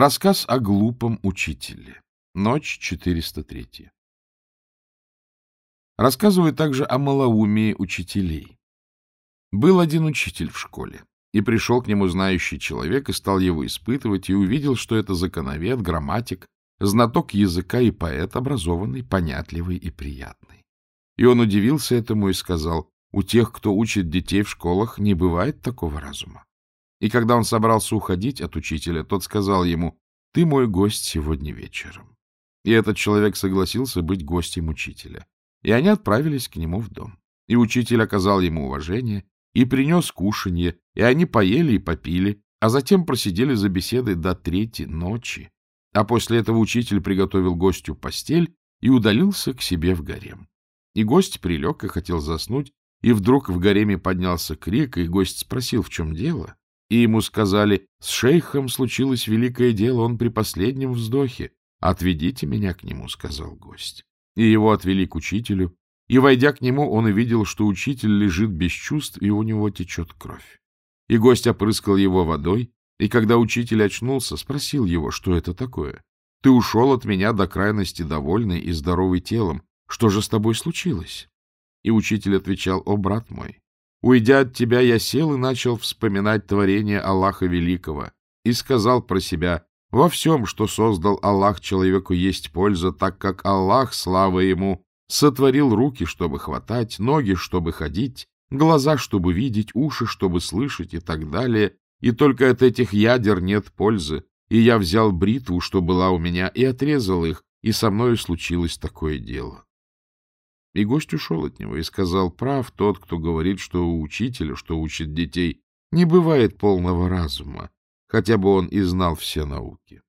Рассказ о глупом учителе. Ночь 403. Рассказываю также о малоумии учителей. Был один учитель в школе, и пришел к нему знающий человек и стал его испытывать, и увидел, что это законовед, грамматик, знаток языка и поэт, образованный, понятливый и приятный. И он удивился этому и сказал, у тех, кто учит детей в школах, не бывает такого разума. И когда он собрался уходить от учителя, тот сказал ему, «Ты мой гость сегодня вечером». И этот человек согласился быть гостем учителя. И они отправились к нему в дом. И учитель оказал ему уважение и принес кушанье, и они поели и попили, а затем просидели за беседой до третьей ночи. А после этого учитель приготовил гостю постель и удалился к себе в гарем. И гость прилег и хотел заснуть, и вдруг в гареме поднялся крик, и гость спросил, в чем дело. И ему сказали, с шейхом случилось великое дело, он при последнем вздохе. «Отведите меня к нему», — сказал гость. И его отвели к учителю, и, войдя к нему, он увидел, что учитель лежит без чувств, и у него течет кровь. И гость опрыскал его водой, и когда учитель очнулся, спросил его, что это такое. «Ты ушел от меня до крайности довольный и здоровый телом. Что же с тобой случилось?» И учитель отвечал, «О, брат мой, Уйдя от тебя, я сел и начал вспоминать творение Аллаха Великого и сказал про себя, во всем, что создал Аллах человеку, есть польза, так как Аллах, слава ему, сотворил руки, чтобы хватать, ноги, чтобы ходить, глаза, чтобы видеть, уши, чтобы слышать и так далее, и только от этих ядер нет пользы, и я взял бритву, что была у меня, и отрезал их, и со мною случилось такое дело. И гость ушел от него и сказал, прав тот, кто говорит, что у учителя, что учит детей, не бывает полного разума, хотя бы он и знал все науки.